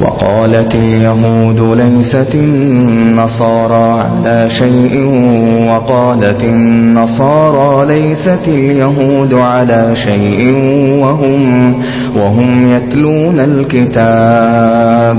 وقالت اليهود ليست النصارى على شيء وقالت النصارى ليست اليهود على شيء وهم وهم يتلون الكتاب.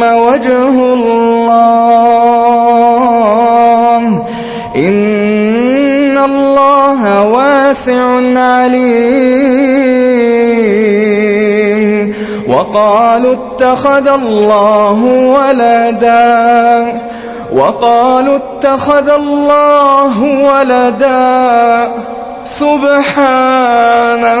ثم وجه الله إن الله واسع عليم وقالوا اتخذ الله ولدا وقالوا اتخذ الله ولدا سبحانه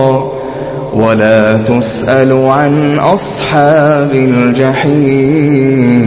ولا تسأل عن أصحاب الجحيم.